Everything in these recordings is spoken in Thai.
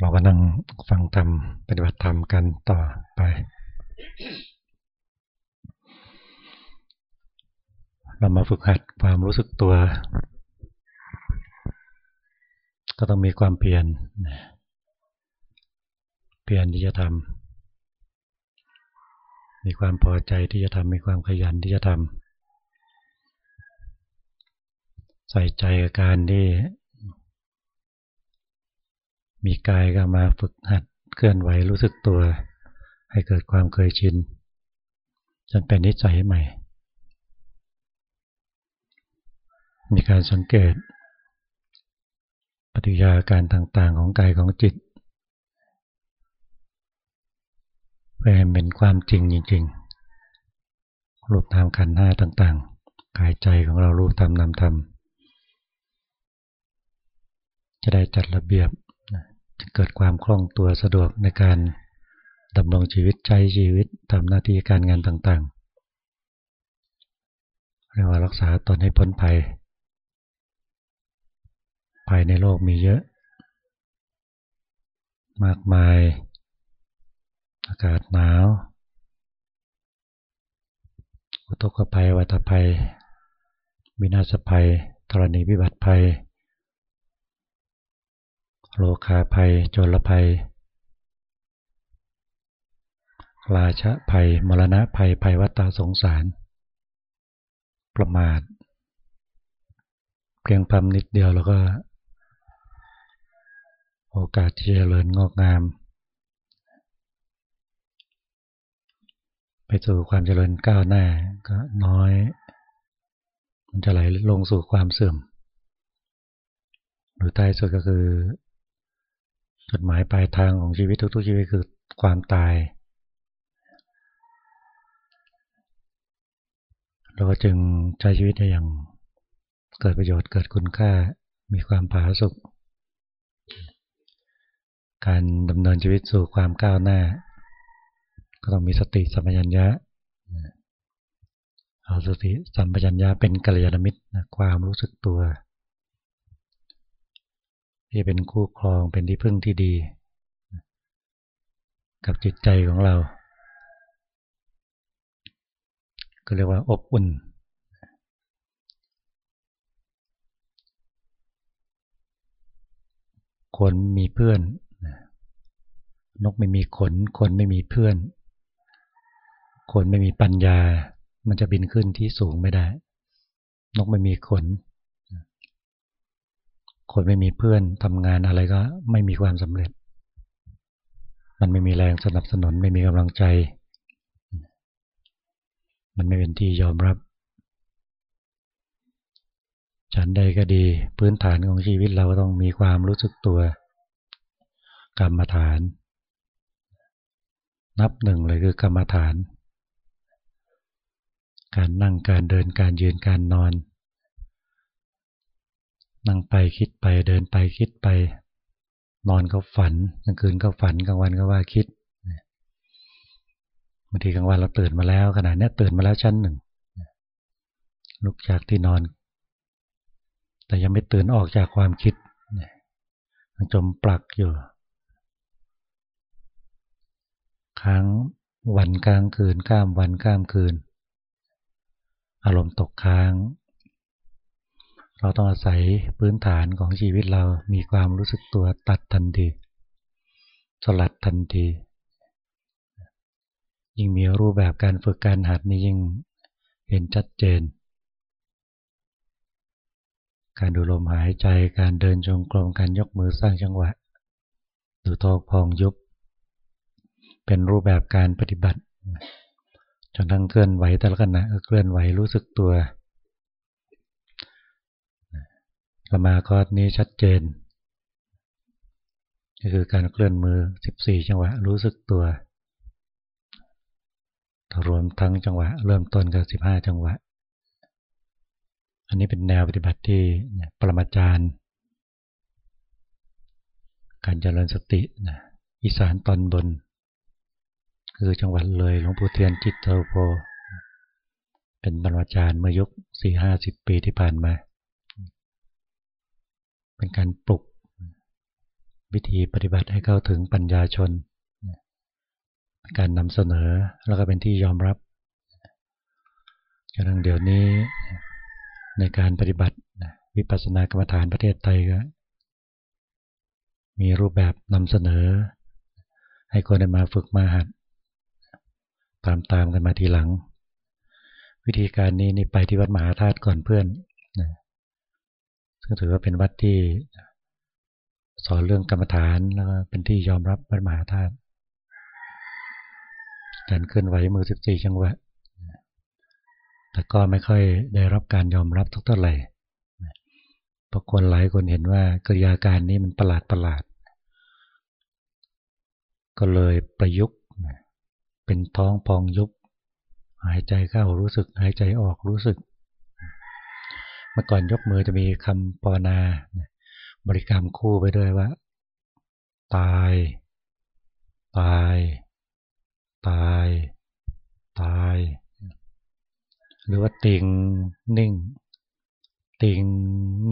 เราก็นั่งฟังธรรมปฏิบัติธรรมกันต่อไป เรามาฝึกหัดความรู้สึกตัว ก็ต้องมีความเพียรเพียรที่จะทำมีความพอใจที่จะทำมีความขยันที่จะทำใส่ใจกับการที่ มีกายก็มาฝึกหัดเคลื่อนไหวรู้สึกตัว ให้เกิดความเคยชินจนเป็นนิสัยใหม่ มีการสังเกต ปฏิยาการต่างๆของกายของจิตเพื่อให้เป็นความจริงจริงๆรูปธรรมขันธ์ห้าต่างๆ กายใจของเรารูปธรรมนามธรรมจะได้จัดระเบียบ เกิดความคล่องตัวสะดวกในการดำรงชีวิตใช้ชีวิตทำหน้าที่การงานต่างๆเรียกว่ารักษาตนให้พ้นภัยภัยในโลกมีเยอะ มากมาย อากาศหนาว อุทกภัยวัตภัยวินาศภัยธรณีวิบัติภัย โลคาภัยโจรภัย ราชภัย มรณะภัย ภัยวัตตาสงสาร ประมาทเพียงพำนิดเดียวแล้วก็ โอกาสที่จะเจริญงอกงาม ไปสู่ความเจริญก้าวหน้าก็น้อย มันจะไหลลงสู่ความเสื่อมหรือท้ายสุดก็คือ จุดหมายปลายทางของชีวิตทุกๆชีวิตคือความตาย เราก็จึงใช้ชีวิตได้อย่างเกิดประโยชน์เกิดคุณค่ามีความผาสุกการดำเนินชีวิตสู่ความก้าวหน้า ก็ต้องมีสติสัมปชัญญะเอาสติสัมปชัญญะเป็นกัลยาณมิตรความรู้สึกตัว ที่เป็นคู่ครองเป็นที่พึ่งที่ดี กับจิตใจของเรา ก็เรียกว่าอบอุ่น คนมีเพื่อน นกไม่มีขน คนไม่มีเพื่อน คนไม่มีปัญญา มันจะบินขึ้นที่สูงไม่ได้ นกไม่มีขน คนไม่มีเพื่อนทำงานอะไรก็ไม่มีความสำเร็จ มันไม่มีแรงสนับสนุนไม่มีกำลังใจ มันไม่เป็นที่ยอมรับ ฉันใดก็ดีพื้นฐานของชีวิตเราต้องมีความรู้สึกตัว กรรมฐาน นับหนึ่งเลยคือกรรมฐาน การนั่งการเดินการยืนการนอน นั่งไปคิดไปเดินไปคิดไป นอนก็ฝันกลางคืนก็ฝันกลางวันก็ว่าคิดบางทีกลางวันเราตื่นมาแล้วขณะนี้ตื่นมาแล้วชั้นหนึ่งลุกจากที่นอน แต่ยังไม่ตื่นออกจากความคิดยังจมปลักอยู่ค้างวันกลางคืน ข้ามวันข้ามคืน อารมณ์ตกค้าง เราต้องอาศัยพื้นฐานของชีวิตเรามีความรู้สึกตัวตัดทันทีสลัดทันที ยิ่งมีรูปแบบการฝึกการหัดนี้ยิ่งเห็นชัดเจน การดูลมหายใจการเดินจงกรมการยกมือสร้างจังหวะ ดูทอกพองยุบ เป็นรูปแบบการปฏิบัติจนทั้งเคลื่อนไหวแต่ละขณะเคลื่อนไหวรู้สึกตัวส มาคอร์นี้ชัดเจนก็คือการเคลื่อนมือ 14 จังหวะรู้สึกตัวรวมทั้งจังหวะเริ่มต้นกับ15 จังหวะ อันนี้เป็นแนวปฏิบัติที่ปรมาจารย์การเจริญสติอีสานตอนบน คือจังหวัดเลยหลวงปู่เทียนจิตเทโพเป็นบรรมาจารย์เมื่อยุค4-50ปีที่ผ่านมา เป็นการปลุก วิธีปฏิบัติให้เข้าถึงปัญญาชน การนำเสนอแล้วก็เป็นที่ยอมรับกำลังเดี๋ยวนี้ในการปฏิบัติวิปัสสนากรรมฐานประเทศไทยก็มีรูปแบบนำเสนอ ให้คนได้มาฝึกมาหัด ตามตามกันมาทีหลัง วิธีการนี้นี่ไปที่วัดมหาธาตุก่อนเพื่อนนะ ซึ่งถือว่าเป็นวัดที่สอนเรื่องกรรมฐานแล้วก็เป็นที่ยอมรับวัดมหาธาตุการเคลื่อนไหวมือสิบสี่จังหวะ แต่ก็ไม่ค่อยได้รับการยอมรับทุกเท่าไหร่เพราะคนหลายคนเห็นว่ากริยาการนี้มันประหลาดประหลาด ก็เลยประยุกต์เป็นท้องพองยุบ หายใจเข้ารู้สึก หายใจออกรู้สึก มื่อก่อนยกมือจะมีคำปอนา บริกรรมคู่ไปด้วยว่า ตาย ตาย ตาย ตาย หรือว่าติงนิ่ง ติง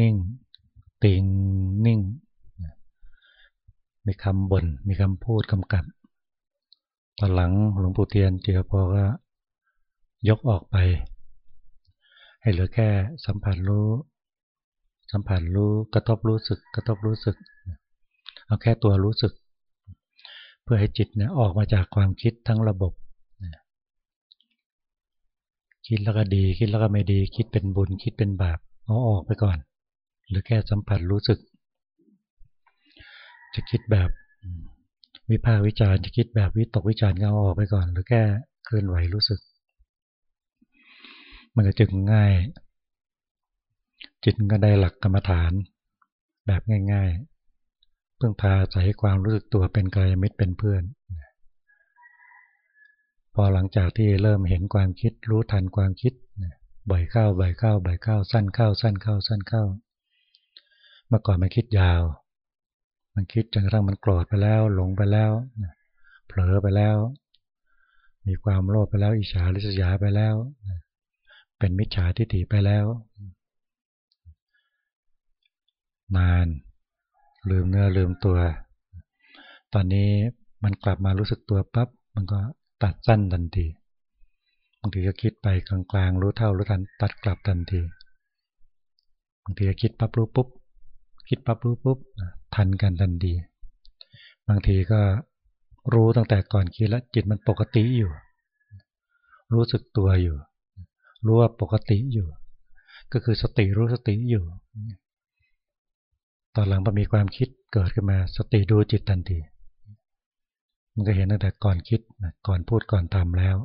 นิ่ง ติงนิ่ง มีคำบน่น มีคำพูดกำกับ ตอนหลังหลวงปู่เทียนเจียพอก็ยกออกไป ให้เหลือแค่สัมผัสรู้ สัมผัสรู้กระทบรู้สึก กระทบรู้สึก เอาแค่ตัวรู้สึก เพื่อให้จิตเนี่ยออกมาจากความคิดทั้งระบบ คิดแล้วก็ดี คิดแล้วก็ไม่ดี คิดเป็นบุญ คิดเป็นบาป เอาออกไปก่อน หรือแค่สัมผัสรู้สึก จะคิดแบบวิพากษ์วิจารณ์จะคิดแบบวิตกวิจารณ์ก็เอาออกไปก่อน หรือแค่เคลื่อนไหวรู้สึก มันก็จึงง่าย จิตก็ได้หลักกรรมฐาน แบบง่าย ๆ เพิ่งพาใส่ความรู้สึกตัวเป็นกายมิตรเป็นเพื่อน พอหลังจากที่เริ่มเห็นความคิดรู้ทันความคิดบ่อยเข้าบ่อยเข้าบ่อยเข้า สั้นเข้า สั้นเข้า สั้นเข้า เมื่อก่อนมันคิดยาว มันคิดจนกระทั่งมันโกรธไปแล้ว หลงไปแล้วเผลอไปแล้ว มีความโลภไปแล้วอิจฉาริษยาไปแล้ว เป็นมิจฉาทิฏฐิไปแล้ว นาน ลืมเนื้อลืมตัว ตอนนี้มันกลับมารู้สึกตัวปับ๊บมันก็ตัดสั้นทันทีบางทีก็คิดไปกลางๆรู้เท่ารู้ทันตัดกลับทันทีบางทีก็คิดปั๊บรู้ปุ๊บคิดปั๊บรู้ปุ๊บทันกันทันทีบางทีก็รู้ตั้งแต่ก่อนคิดแล้วจิตมันปกติอยู่ รู้สึกตัวอยู่ รู้ว่าปกติอยู่ ก็คือสติรู้สติอยู่ ตอนหลังพอมีความคิดเกิดขึ้นมา สติดูจิตทันที มันก็เห็นตั้งแต่ก่อนคิดก่อนพูดก่อนทำแล้ว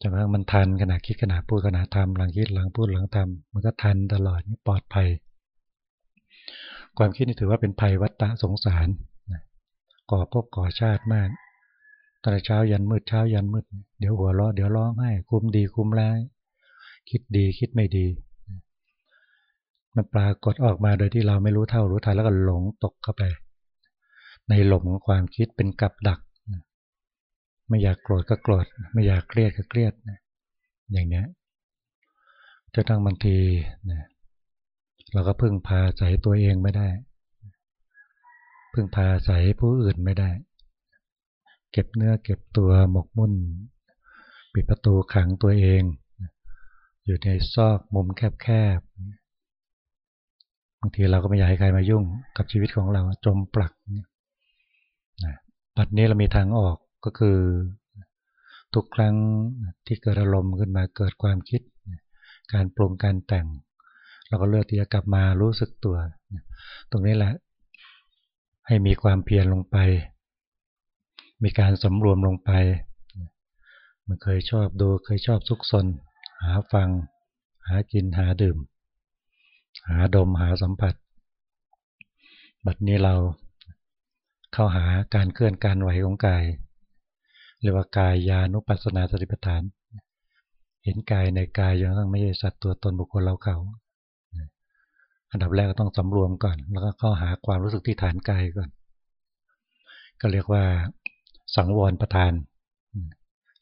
จนกระทั่งมันทันขณะคิดขณะพูดขณะทำหลังคิดหลังพูดหลังทำมันก็ทันตลอดปลอดภัย ความคิดนี่ถือว่าเป็นภัยวัฏฏะสงสารก่อพบก่อชาติมาก ตอนเช้ายันมืดเช้ายันมืด เดี๋ยวหัวเราะเดี๋ยวร้องไห้คุมดีคุมร้าย คิดดีคิดไม่ดี มันปรากฏออกมาโดยที่เราไม่รู้เท่ารู้ทันแล้วก็หลงตกเข้าไป ในหลงของความคิดเป็นกับดัก ไม่อยากโกรธก็โกรธ ไม่อยากเครียดก็เครียด อย่างนี้จะต้องบางทีเราก็พึ่งพาใส่ตัวเองไม่ได้ พึ่งพาใส่ผู้อื่นไม่ได้ เก็บเนื้อเก็บตัวหมกมุ่น ปิดประตูขังตัวเอง อยู่ในซอกมุมแคบๆบางทีเราก็ไม่อยากให้ใครมายุ่งกับชีวิตของเราจมปลักเนี่ยปัจนี้เรามีทางออกก็คือ ทุกครั้งที่เกิดอารมณ์ขึ้นมาเกิดความคิด การปรุงการแต่ง เราก็เลือกที่จะกลับมารู้สึกตัว ตรงนี้แหละให้มีความเพียรลงไป มีการสำรวมลงไป มันเคยชอบดูเคยชอบซุกซนหาฟัง หากินหาดื่ม หาดมหาสัมผัส บัดนี้เราเข้าหาการเคลื่อนการไหวของกาย เรียกว่ากายยานุปัสสนาสติปัฏฐาน เห็นกายในกายยังต้องไม่ใช่สัตว์ตัวตนบุคคลเราเขาอันดับแรกก็ต้องสำรวมก่อน แล้วก็เข้าหาความรู้สึกที่ฐานกายก่อน ก็เรียกว่า สังวรประทาน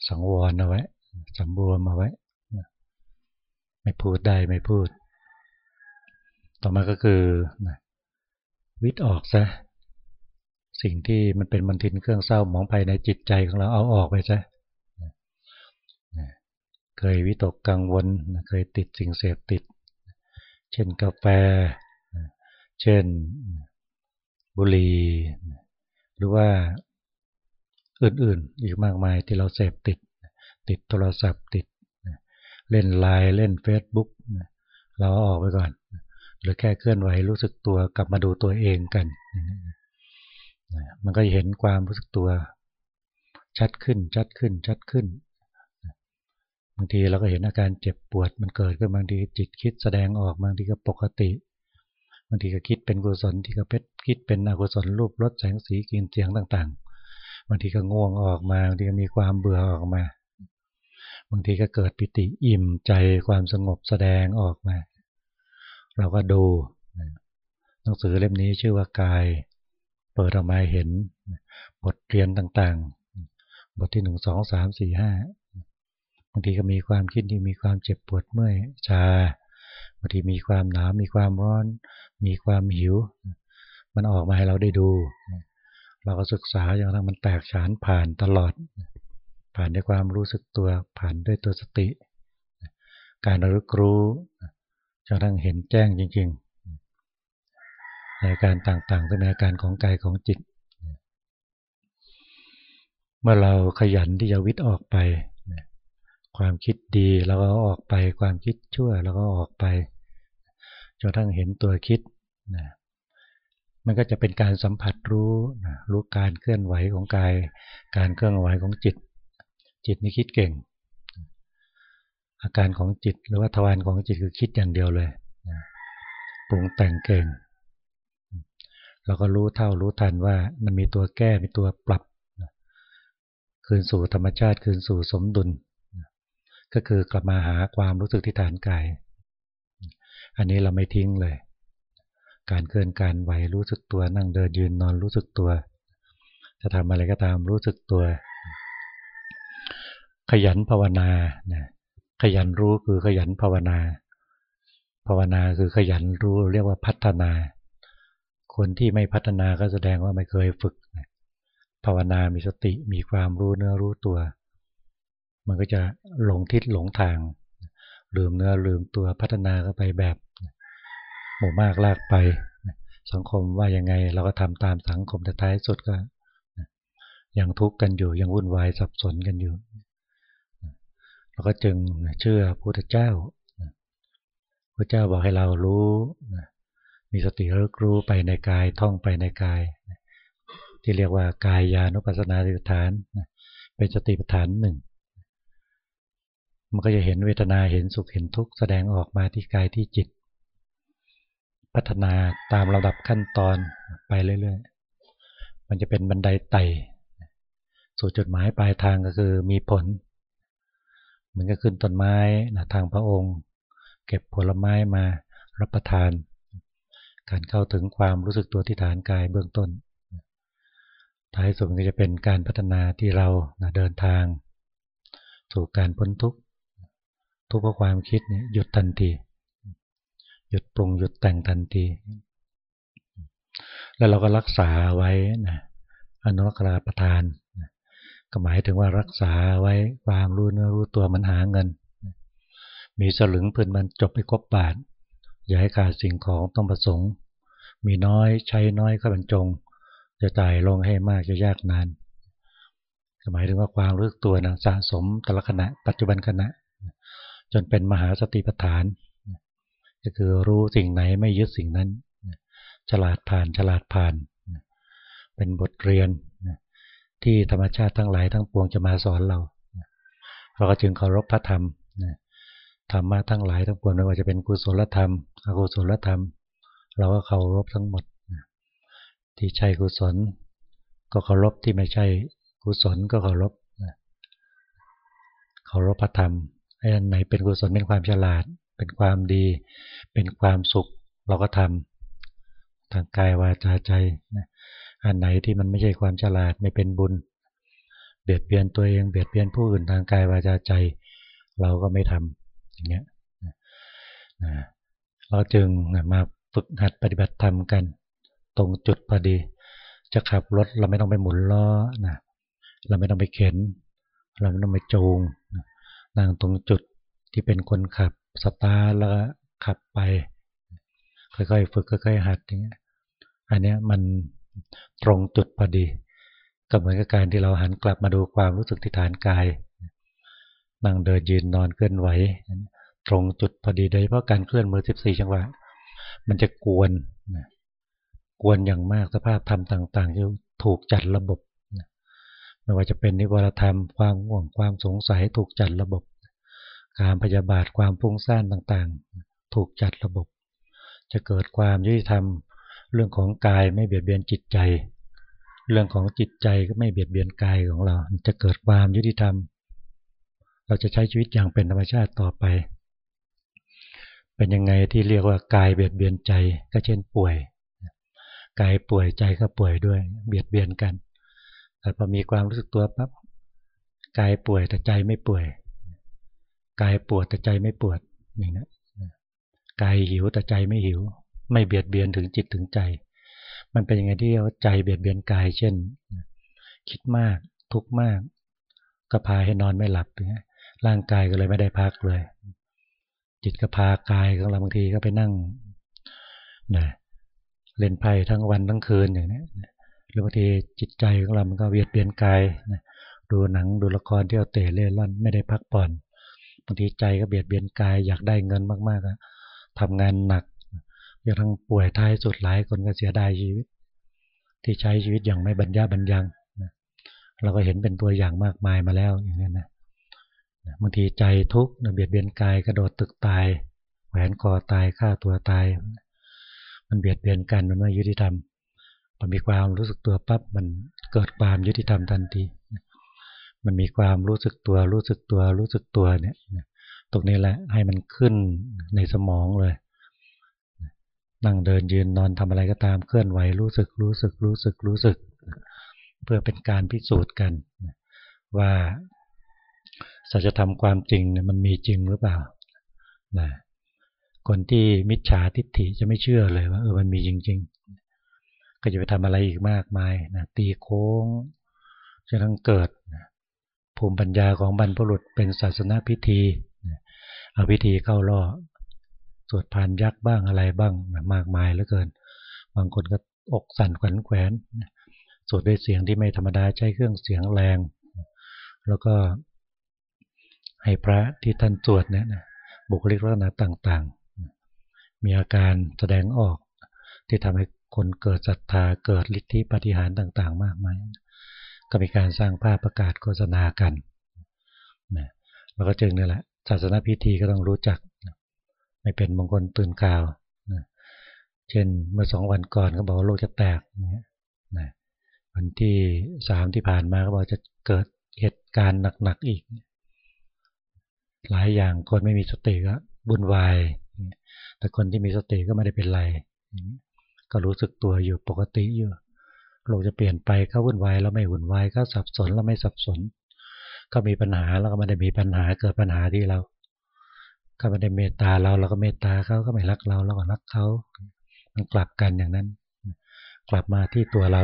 สังวรเอาไว้สำรวมเอาไว้ ไม่พูดได้ไม่พูด ต่อมาก็คือวิตออกซะสิ่งที่มันเป็นมันทินเครื่องเศร้าหมองภายในจิตใจของเราเอาออกไปซะเคยวิตกกังวลเคยติดสิ่งเสพติด เช่นกาแฟ เช่นบุหรี่หรือว่า อื่นๆ อีกมากมายที่เราเสพติด ติดโทรศัพท์ติด เล่นไลน์เล่นเฟซบุ๊กเราออกไปก่อน หรือแค่เคลื่อนไหวรู้สึกตัวกลับมาดูตัวเองกัน มันก็เห็นความรู้สึกตัว ชัดขึ้นชัดขึ้นชัดขึ้นบางทีเราก็เห็นอาการเจ็บปวดมันเกิดขึ้นบางทีจิตคิดแสดงออกบางทีก็ปกติบางทีก็คิดเป็นกุศลที่ก็เป็นคิดเป็นอกุศลรูปรสแสงสีกลิ่นเสียงต่างๆ บางทีก็ง่วงออกมาบางทีก็มีความเบื่อออกมา บางทีก็เกิดปิติอิ่มใจความสงบแสดงออกมา เราก็ดูหนังสือเล่มนี้ชื่อว่ากาย เปิดออกมาเห็นบทเรียนต่างๆ บทที่หนึ่งสองสามสี่ห้าบางทีก็มีความคิดที่มีความเจ็บปวดเมื่อยชาบางทีมีความหนาวมีความร้อน มีความหิว มันออกมาให้เราได้ดู เราก็ศึกษาอย่างนั้นมันแตกฉานผ่านตลอด ผ่านด้วยความรู้สึกตัว ผ่านด้วยตัวสติ การระลึกรู้จนทั้งเห็นแจ้งจริงๆ ในการต่างๆเป็นอาการของกายของจิต เมื่อเราขยันที่จะวิตออกไป ความคิดดีเราก็ออกไป ความคิดชั่วเราก็ออกไปจนทั้งเห็นตัวคิดนะ มันก็จะเป็นการสัมผัสรู้นะรู้การเคลื่อนไหวของกาย การเคลื่อนไหวของจิต จิตนี่คิดเก่ง อาการของจิตหรือว่าทวารของจิตคือคิดอย่างเดียวเลยนะปรุงแต่งเก่ง เราก็รู้เท่ารู้ทันว่ามันมีตัวแก้มีตัวปรับคืนสู่ธรรมชาติคืนสู่สมดุล ก็คือกลับมาหาความรู้สึกที่ฐานกาย อันนี้เราไม่ทิ้งเลย การเคลื่อนการไหวรู้สึกตัวนั่งเดินยืนนอนรู้สึกตัว จะทำอะไรก็ตามรู้สึกตัว ขยันภาวนาขยันรู้คือขยันภาวนา ภาวนาคือขยันรู้เรียกว่าพัฒนา คนที่ไม่พัฒนาก็แสดงว่าไม่เคยฝึกภาวนามีสติมีความรู้เนื้อรู้ตัว มันก็จะหลงทิศหลงทาง ลืมเนื้อลืมตัวพัฒนาก็ไปแบบ หมู่มากลากไป สังคมว่ายังไงเราก็ทำตามสังคมแต่ท้ายสุดก็ยังทุกข์กันอยู่ยังวุ่นวายสับสนกันอยู่เราก็จึงเชื่อพระพุทธเจ้าพระเจ้าบอกให้เรารู้มีสติรู้รู้ไปในกายท่องไปในกาย ที่เรียกว่ากายยานุปัสสนาสติฐานเป็นสติปัฏฐานหนึ่งมันก็จะเห็นเวทนาเห็นสุขเห็นทุกข์แสดงออกมาที่กายที่จิต พัฒนาตามระดับขั้นตอนไปเรื่อยๆ มันจะเป็นบันไดไต่สู่จุดหมายปลายทางก็คือมีผล เหมือนกับขึ้นต้นไม้นะทางพระองค์ เก็บผลไม้มารับประทาน การเข้าถึงความรู้สึกตัวที่ฐานกายเบื้องต้น ท้ายสุดก็จะเป็นการพัฒนาที่เราเดินทาง สู่การพ้นทุกข์ทุกข์เพราะความคิดหยุดทันที หยุดปรุงหยุดแต่งทันที แล้วเราก็รักษาไว้นะอนุรักษาประทานก็หมายถึงว่ารักษาไว้ความรู้เนื้อรู้ตัวมันหาเงิน มีสลึงพื้นมันจบไปครบบาท อย่าให้ขาดสิ่งของต้องประสงค์ มีน้อยใช้น้อยก็บรรจง จะจ่ายลงให้มากจะยากนานหมายถึงว่าความรู้ตัวนะสะสมแต่ละขณะ ปัจจุบันขณะ จนเป็นมหาสติปัฏฐาน ก็คือรู้สิ่งไหนไม่ยึดสิ่งนั้น ฉลาดผ่านฉลาดผ่าน เป็นบทเรียนที่ธรรมชาติทั้งหลายทั้งปวงจะมาสอนเรา เราก็จึงเคารพพระธรรมธรรมะทั้งหลายทั้งปวงไม่ว่าจะเป็นกุศลธรรม อกุศลธรรม เราก็เคารพทั้งหมด ที่ใช่กุศล ก็เคารพที่ไม่ใช่กุศลก็เคารพเคารพพระธรรมไอ้อันไหนเป็นกุศลเป็นความฉลาด เป็นความดี เป็นความสุขเราก็ทำทางกายวาจาใจอันไหนที่มันไม่ใช่ความฉลาดไม่เป็นบุญ เบียดเบียนตัวเองเบียดเบียนผู้อื่นทางกายวาจาใจ เราก็ไม่ทำอย่างเงี้ยเราจึงมาฝึกหัดปฏิบัติธรรมกัน ตรงจุดพอดี จะขับรถเราไม่ต้องไปหมุนล้อนะเราไม่ต้องไปเข็น เราไม่ต้องไปจูงนั่งตรงจุดที่เป็นคนขับ สตาร์แล้วก็ขับไป ค่อยๆ ฝึกค่อยๆหัดอย่างเงี้ยอันนี้มันตรงจุดพอดี ก็เหมือนกับการที่เราหันกลับมาดูความรู้สึกที่ฐานกายนั่งเดินยืนนอนเคลื่อนไหว ตรงจุดพอดีโดยเฉพาะการเคลื่อนมือ 14 จังหวะ มันจะกวนกวนอย่างมากสภาพธรรมต่างๆที่ถูกจัดระบบไม่ว่าจะเป็นนิวรธรรมความห่วงความสงสัยถูกจัดระบบ การพยาบาทความฟุ้งซ่านต่างๆ ถูกจัดระบบ จะเกิดความยุติธรรม เรื่องของกายไม่เบียดเบียนจิตใจ เรื่องของจิตใจก็ไม่เบียดเบียนกายของเรา จะเกิดความยุติธรรม เราจะใช้ชีวิตอย่างเป็นธรรมชาติต่อไป เป็นยังไงที่เรียกว่ากายเบียดเบียนใจก็เช่นป่วย กายป่วยใจก็ป่วยด้วย เบียดเบียนกันแต่พอมีความรู้สึกตัวปั๊บกายป่วยแต่ใจไม่ป่วย กายปวดแต่ใจไม่ปวดอย่างนี้กายหิวแต่ใจไม่หิว ไม่เบียดเบียนถึงจิตถึงใจ มันเป็นยังไงที่เราใจเบียดเบียนกาย เช่น คิดมากทุกข์มาก ก็พาให้นอนไม่หลับเนี่ยร่างกายก็เลยไม่ได้พักเลย จิตก็พากายของเราบางทีก็ไปนั่งนะเล่นไพ่ทั้งวันทั้งคืนอย่างนี้หรือบางทีจิตใจของเรามันก็เบียดเบียนกายนะดูหนังดูละครที่เราเตะเล่นล่อนไม่ได้พักผ่อนางทีใจก็เบียดเบียนกายอยากได้เงินมากๆทำงานหนักจนทั้งป่วยท้ายสุดหลายคนก็เสียดายชีวิต ที่ใช้ชีวิตอย่างไม่บรรยาบรรยังเราก็เห็นเป็นตัวอย่างมากมายมาแล้วอย่างนี้นะบางทีใจทุกข์เบียดเบียนกายกระโดดตึกตายแหวนคอตายฆ่าตัวตาย มันเบียดเบียนกันมันไม่ยุติธรรมพอมีความรู้สึกตัวปั๊บมันเกิดความยุติธรรมทันที มันมีความรู้สึกตัว รู้สึกตัว รู้สึกตัวเนี่ยตรงนี้แหละให้มันขึ้นในสมองเลย นั่งเดินยืนนอนทำอะไรก็ตามเคลื่อนไหวรู้สึกรู้สึกรู้สึกรู้สึก เพื่อเป็นการพิสูจน์กัน ว่าสัจธรรมความจริงเนี่ยมันมีจริงหรือเปล่านะคนที่มิจฉาทิฏฐิจะไม่เชื่อเลยว่าเออมันมีจริง ๆ ก็จะไปทำอะไรอีกมากมายนะตีโค้งจะต้งเกิด ภูมิปัญญาของบรรพบุรุษเป็นศาสนาพิธีเอาพิธีเข้าล่อสวดพานยักษ์บ้างอะไรบ้างมากมายเหลือเกิน บางคนก็อกสั่นขวัญแขวนสวดด้วยเสียงที่ไม่ธรรมดาใช้เครื่องเสียงแรง แล้วก็ให้พระที่ท่านสวดเนี่ยบุคลิกลักษณะต่างๆ มีอาการแสดงออกที่ทำให้คนเกิดศรัทธาเกิดฤทธิปฏิหารต่างๆ มากมาย ก็มีการสร้างภาพประกาศโฆษณากันนะแล้วก็จึงนี่แหละศาสนาพิธีก็ต้องรู้จักไม่เป็นมงคลตื่นข่าวนะเช่นเมื่อสองวันก่อนเขาบอกว่าโลกจะแตกนะวันที่สามที่ผ่านมาเขาบอกจะเกิดเหตุการณ์หนักๆอีก หลายอย่างคนไม่มีสติก็บุญวาย แต่คนที่มีสติก็ไม่ได้เป็นไร ก็รู้สึกตัวอยู่ปกติอยู่ โลกจะเปลี่ยนไปเขาวุ่นวายแล้วไม่วุ่นวายเขาสับสนแล้วไม่สับสนก็มีปัญหาแล้วก็ไม่ได้มีปัญหาเกิดปัญหาที่เราเขาไม่ได้เมตตาเราเราก็เมตตาเขาก็ไม่รักเราเราก็รักเขามันกลับกันอย่างนั้น กลับมาที่ตัวเรา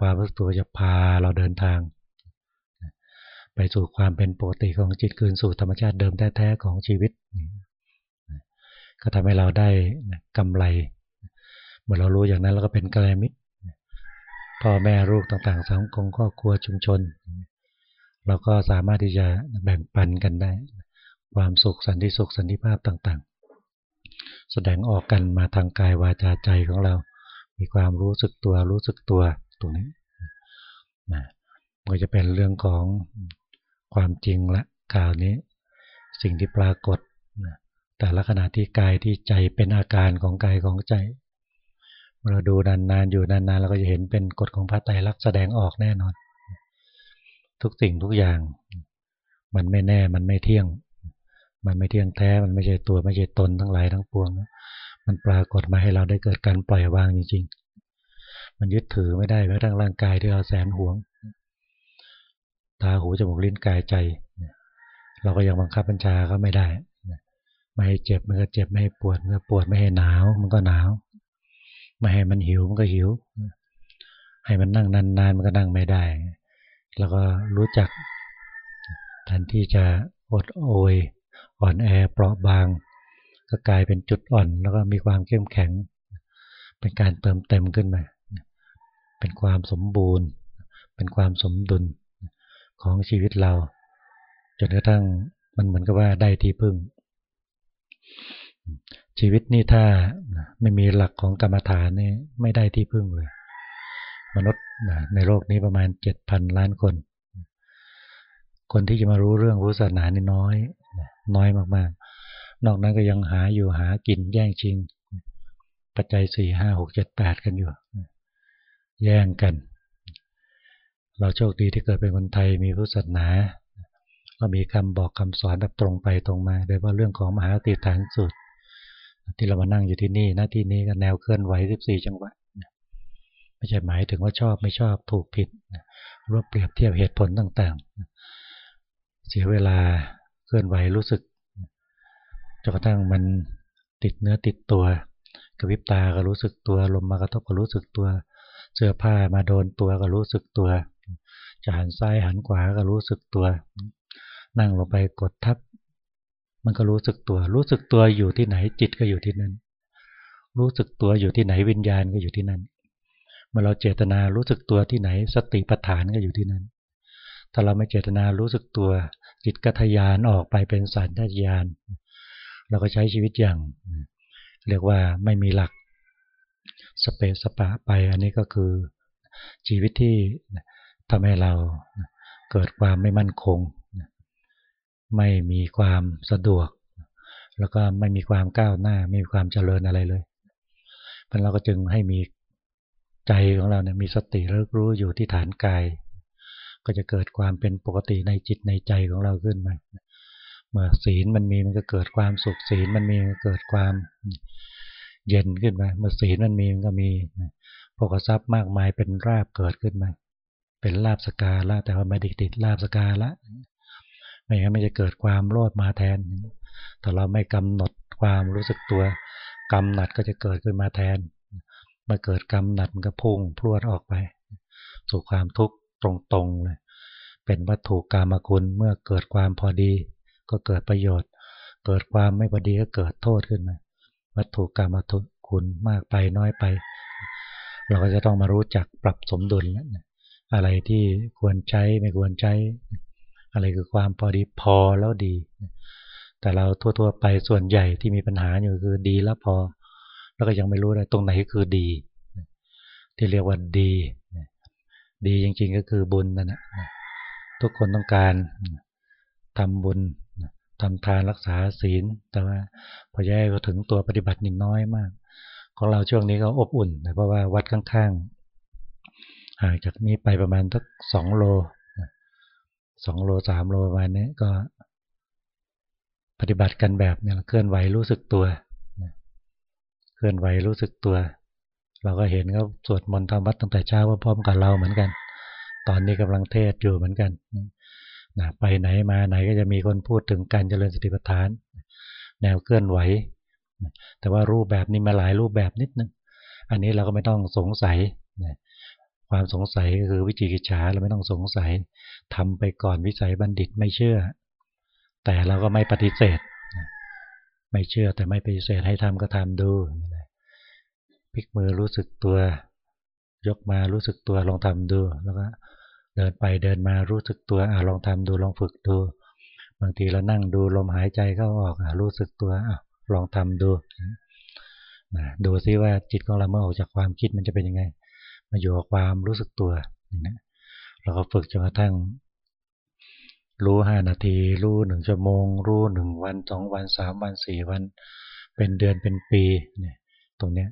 ความรู้ตัวจะพาเราเดินทาง ไปสู่ความเป็นปกติของจิตคืนสู่ธรรมชาติเดิมแท้ๆของชีวิต ก็ทำให้เราได้กำไรเมื่อเรารู้อย่างนั้นเราก็เป็นกลมิตร พ่อแม่ลูกต่างๆ สังคมครอบครัวชุมชน เราก็สามารถที่จะแบ่งปันกันได้ ความสุขสันติสุขสันติภาพต่างๆ แสดงออกกันมาทางกายวาจาใจของเรา มีความรู้สึกตัวรู้สึกตัวตรงนี้นะมันจะเป็นเรื่องของความจริงละข่าวนี้ สิ่งที่ปรากฏนะแต่ละขณะที่กายที่ใจเป็นอาการของกายของใจ เราดูนานๆอยู่นานๆเราก็จะเห็นเป็นกฎของพระไตรลักษณ์แสดงออกแน่นอน ทุกสิ่งทุกอย่าง มันไม่แน่มันไม่เที่ยง มันไม่เที่ยงแท้มันไม่ใช่ตัวไม่ใช่ตนทั้งหลายทั้งปวงมันปรากฏมาให้เราได้เกิดการปล่อยวางจริงๆ มันยึดถือไม่ได้แม้ทั้งร่างกายที่เราแสนหวง ตาหูจมูกลิ้นกายใจ เราก็ยังบังคับบัญชาเขาไม่ได้ ไม่ให้เจ็บมันก็เจ็บไม่ให้ปวดมันก็ปวดไม่ให้หนาว มันก็หนาว ไม่ให้มันหิวมันก็หิว ให้มันนั่งนานๆมันก็นั่งไม่ได้ แล้วก็รู้จักแทนที่จะอดโอยอ่อนแอเปราะบาง ก็กลายเป็นจุดอ่อน แล้วก็มีความเข้มแข็ง เป็นการเติมเต็มขึ้นมาเป็นความสมบูรณ์ เป็นความสมดุลของชีวิตเรา จนกระทั่งมันเหมือนกับว่าได้ที่พึ่ง ชีวิตนี่ถ้าไม่มีหลักของกรรมฐานนี่ไม่ได้ที่พึ่งเลย มนุษย์ในโลกนี้ประมาณเจ็ดพันล้านคน คนที่จะมารู้เรื่องพุทธศาสนานี่น้อย น้อยมากๆ นอกนั้นก็ยังหาอยู่หากินแย่งชิง ปัจจัยสี่ห้าหกเจ็ดแปดกันอยู่ แย่งกัน เราโชคดีที่เกิดเป็นคนไทยมีพุทธศาสนา ก็มีคำบอกคำสอนแบบตรงไปตรงมา โดยเฉพาะเรื่องของมหาติฐานสุด ที่เรามานั่งอยู่ที่นี่หน้าที่นี้ก็แนวเคลื่อนไหว14 จังหวะไม่ใช่หมายถึงว่าชอบไม่ชอบถูกผิดรวบเปรียบเทียบเหตุผลต่างๆ เสียเวลาเคลื่อนไหวรู้สึกจนกระทั่งมันติดเนื้อติดตัวกระพริบตาก็รู้สึกตัวลมมากระทบก็รู้สึกตัว เสื้อผ้ามาโดนตัวก็รู้สึกตัว จะหันซ้ายหันขวาก็รู้สึกตัว นั่งลงไปกดทับ มันก็รู้สึกตัว รู้สึกตัวอยู่ที่ไหนจิตก็อยู่ที่นั่น รู้สึกตัวอยู่ที่ไหนวิญญาณก็อยู่ที่นั่น เมื่อเราเจตนารู้สึกตัวที่ไหนสติปัฏฐานก็อยู่ที่นั่น ถ้าเราไม่เจตนารู้สึกตัว จิตกัทยานออกไปเป็นสัญญาณเราก็ใช้ชีวิตอย่าง เรียกว่าไม่มีหลักสเปสปะไปอันนี้ก็คือชีวิตที่ทำให้เราเกิดความไม่มั่นคง ไม่มีความสะดวก แล้วก็ไม่มีความก้าวหน้า ไม่มีความเจริญอะไรเลยมันเราก็จึงให้มีใจของเราเนี่ยมีสติระลึกรู้อยู่ที่ฐานกาย ก็จะเกิดความเป็นปกติในจิตในใจของเราขึ้นมาเมื่อศีลมันมีมันก็เกิดความสุขศีลมันมีมันเกิดความเย็นขึ้นมาเมื่อศีลมันมีมันก็มีโภคทรัพย์มากมายเป็นราบเกิดขึ้นมา เป็นลาบสกาละแต่ว่าไม่ติดติดลาบสกาละ ไม่งั้นมันจะเกิดความโลภมาแทนแต่เราไม่กำหนดความรู้สึกตัวกำหนัดก็จะเกิดขึ้นมาแทนเมื่อเกิดกำหนัดมันก็พุ่งพรวดออกไป สู่ความทุกข์ตรงๆเลยเป็นวัตถุกรรมคุณเมื่อเกิดความพอดี ก็เกิดประโยชน์ เกิดความไม่พอดีก็เกิดโทษขึ้นมาวัตถุกรรมคุณมากไปน้อยไป เราก็จะต้องมารู้จักปรับสมดุลอะไรที่ควรใช้ไม่ควรใช้ อะไรคือความพอดีพอแล้วดี แต่เราทั่วๆไปส่วนใหญ่ที่มีปัญหาอยู่คือดีแล้วพอ แล้วก็ยังไม่รู้เลยตรงไหนคือดี ที่เรียกว่าดี ดีจริงๆก็คือบุญนั่นแหละทุกคนต้องการทำบุญทำทานรักษาศีล แต่ว่าพอแย่ก็ถึงตัวปฏิบัตินิดน้อยมาก ของเราช่วงนี้ก็อบอุ่น เพราะว่าวัดข้างๆห่างจากนี้ไปประมาณสักสองโล สองโลสามโลประมาณนี้ก็ปฏิบัติกันแบบเนี่ยเคลื่อนไหวรู้สึกตัว เคลื่อนไหวรู้สึกตัว เราก็เห็นเขาสวดมนต์ทำวัดตั้งแต่เช้าพร้อมกับเราเหมือนกัน ตอนนี้กำลังเทศอยู่เหมือนกันนะไปไหนมาไหนก็จะมีคนพูดถึงการเจริญสติปัฏฐาน แนวเคลื่อนไหว แต่ว่ารูปแบบนี้มาหลายรูปแบบนิดนึง อันนี้เราก็ไม่ต้องสงสัย ความสงสัยก็คือวิจิกิจฉาเราไม่ต้องสงสัยทำไปก่อนวิสัยบัณฑิตไม่เชื่อ แต่เราก็ไม่ปฏิเสธ ไม่เชื่อแต่ไม่ปฏิเสธให้ทำก็ทำดูพลิกมือรู้สึกตัวยกมารู้สึกตัวลองทำดูแล้วก็เดินไปเดินมารู้สึกตัวอ่าลองทำดูลองฝึกดู บางทีเรานั่งดูลมหายใจเข้าออกอ่ารู้สึกตัวอ่าลองทำดูดูซิว่าจิตของเราเมื่อออกจากความคิดมันจะเป็นยังไง มาอยู่กับความรู้สึกตัวนะเราก็ฝึกจนกระทั่ง รู้ห้านาที รู้หนึ่งชั่วโมง รู้หนึ่งวันสองวันสามวันสี่วัน เป็นเดือนเป็นปีเนี่ยตรงเนี้ย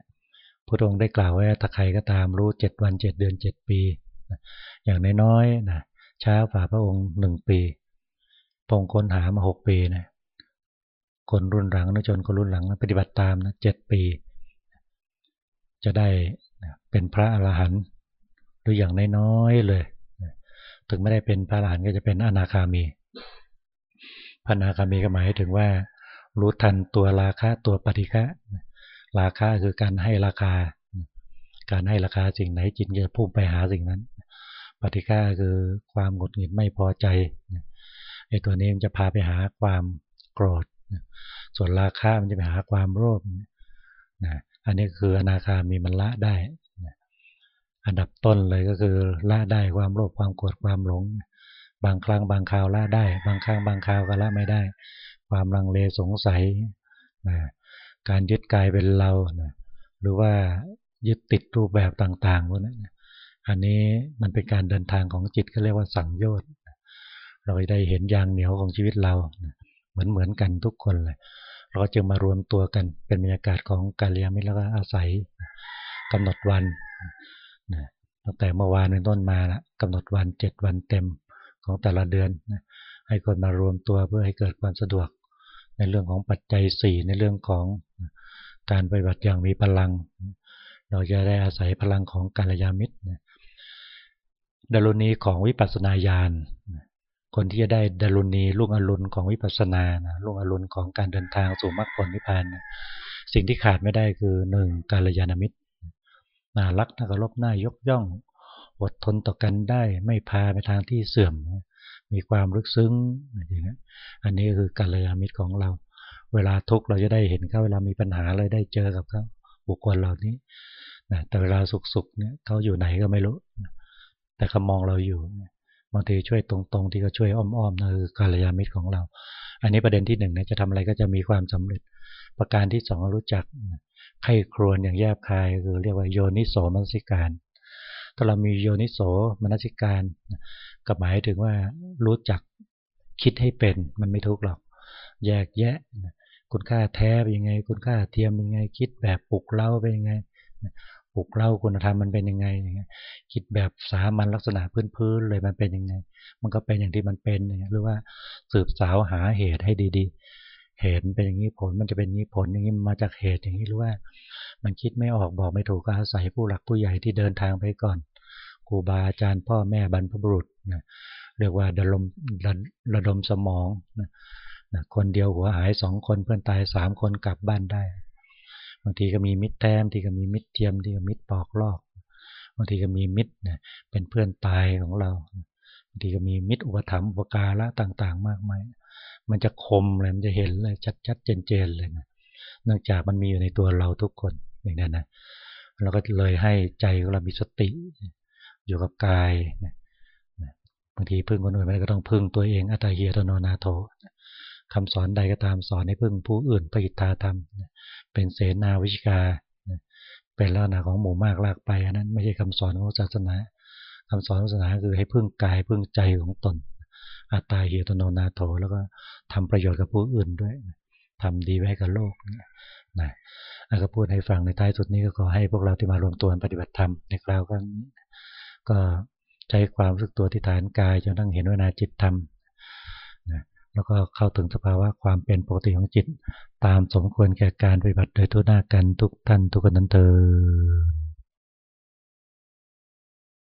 พระองค์ได้กล่าวไว้ถ้าใครก็ตามรู้เจ็ดวันเจ็ดเดือนเจ็ดปี อย่างน้อยๆนะช้าฝ่าพระองค์หนึ่งปีพงค้นหามาหกปีนะคนรุ่นหลังนะจนคนรุ่นหลังนะปฏิบัติตามนะเจ็ดปี จะได้ เป็นพระอรหันต์หรืออย่างน้อยๆเลย ถึงไม่ได้เป็นพระอรหันต์ก็จะเป็นอนาคามีพระอนาคามีก็หมายถึงว่า รู้ทันตัวราคะตัวปฏิฆะราคะคือการให้ราคา การให้ราคาสิ่งไหนจิตจะพุ่งไปหาสิ่งนั้น ปฏิฆาคือความหงุดหงิดไม่พอใจไอ้ตัวนี้มันจะพาไปหาความโกรธส่วนราคะมันจะไปหาความโลภนะ อันนี้คืออนาคามีมันละได้ อันดับต้นเลยก็คือละได้ความโลภความโกรธความหลง บางครั้งบางคราวละได้ บางครั้งบางคราวก็ละไม่ได้ ความลังเลสงสัยนะการยึดกายเป็นเรานะหรือว่ายึดติดรูปแบบต่างๆพวกนั้นอันนี้มันเป็นการเดินทางของจิตก็เรียกว่าสังโยชน์ เราได้เห็นยางเหนียวของชีวิตเรา เหมือนเหมือนกันทุกคนเลย เราจึงมารวมตัวกันเป็นบรรยากาศของการเรียนมิตรแล้วก็อาศัยกำหนดวันตั้งแต่เมื่อวานเป็นต้นมานะกำหนดวันเจ็ดวันเต็มของแต่ละเดือนให้คนมารวมตัวเพื่อให้เกิดความสะดวก ในเรื่องของปัจจัยสี่ในเรื่องของการปฏิบัติอย่างมีพลัง เราจะได้อาศัยพลังของกาลยามิตรดารุณีของวิปัสสนาญาณ คนที่จะได้ดารุณีลูกอรุณของวิปัสสนาลูกอรุณของการเดินทางสู่มรรคผลนิพพานสิ่งที่ขาดไม่ได้คือหนึ่งกาลยานมิตรน่ารักน่าเคารพน่ายกย่อง อดทนต่อกันได้ไม่พาไปทางที่เสื่อม มีความลึกซึ้งอย่างนี้อันนี้คือกัลยาณมิตรของเรา เวลาทุกข์เราจะได้เห็นเขาเวลามีปัญหาเลยได้เจอกับเขาบุคคลเหล่านี้นะแต่เวลาสุขๆเนี่ยเขาอยู่ไหนก็ไม่รู้ แต่เขามองเราอยู่ บางทีช่วยตรงๆ ที่เขาช่วยอ้อมๆนั่นคือกัลยามิตรของเรา อันนี้ประเด็นที่หนึ่งเนี่ยจะทำอะไรก็จะมีความสำเร็จ ประการที่สองรู้จักไข้ครวนอย่างแยบคายคือเรียกว่าโยนิโสมนสิการถ้าเรามีโยนิโสมนสิการก็หมายถึงว่ารู้จักคิดให้เป็นมันไม่ทุกข์หรอก แยกแยะ คุณค่าแท้เป็นยังไง คุณค่าเทียมเป็นยังไง คิดแบบปลุกเล่าเป็นยังไง ปลุกเล่าคุณธรรมมันเป็นยังไงอย่างเงี้ยคิดแบบสามัญลักษณะพื้นๆเลยมันเป็นยังไง มันก็เป็นอย่างที่มันเป็นหรือว่าสืบสาวหาเหตุให้ดีๆ เหตุเป็นอย่างนี้ผลมันจะเป็นงนี้ผลอย่างนี้มาจากเหตุอย่างนี้หรือว่า มันคิดไม่ออกบอกไม่ถูกก็อาศัยผู้หลักผู้ใหญ่ที่เดินทางไปก่อนครูบาอาจารย์พ่อแม่บรรพบุรุษนะเรียกว่าระดมระดมสมองนะคนเดียวหัวหายสองคนเพื่อนตายสามคนกลับบ้านได้ บางทีก็มีมิตรแต้มที่ก็มีมิตรเทียมบางทีก็มิตรปอกลอกบางทีก็มีมิตรเนี่ยเป็นเพื่อนตายของเราบางทีก็มีมิตรอุปถัมภ์อุปการะต่างๆ มากมายมันจะคมเลยมันจะเห็นเลยชัดๆเจนๆเลยนะเนื่องจากมันมีอยู่ในตัวเราทุกคนอย่างนั้นนะเราก็เลยให้ใจของเรามีสติ อยู่กับกายนะบางทีพึ่งคนอื่นไม่ได้ก็ต้องพึ่งตัวเองอัตเฮียตโนนาโถคำสอนใดก็ตามสอนให้พึ่งผู้อื่นปกิตาธรรม เป็นเสนาวิชกา เป็นลักษณะของหมู่มากลากไปอันนั้นไม่ใช่คำสอนของศาสนาคำสอนศาสนาคือให้พึ่งกายพึ่งใจของตน อัตตาเฮียตโนนาโถแล้วก็ทำประโยชน์กับผู้อื่นด้วยทำดีไว้กับโลกนะแล้วก็พูดให้ฟังในท้ายสุดนี้ก็ขอให้พวกเราที่มารวมตัวปฏิบัติธรรมในคราวก็ก็ใช้ความรู้สึกตัวที่ฐานกายจนทั้งเห็นวินาจิตธรรม แล้วก็เข้าถึงสภาวะความเป็นปกติของจิต ตามสมควรแก่การปฏิบัติโดยทุกหน้ากันทุกท่านทุกคนนั้นเถอ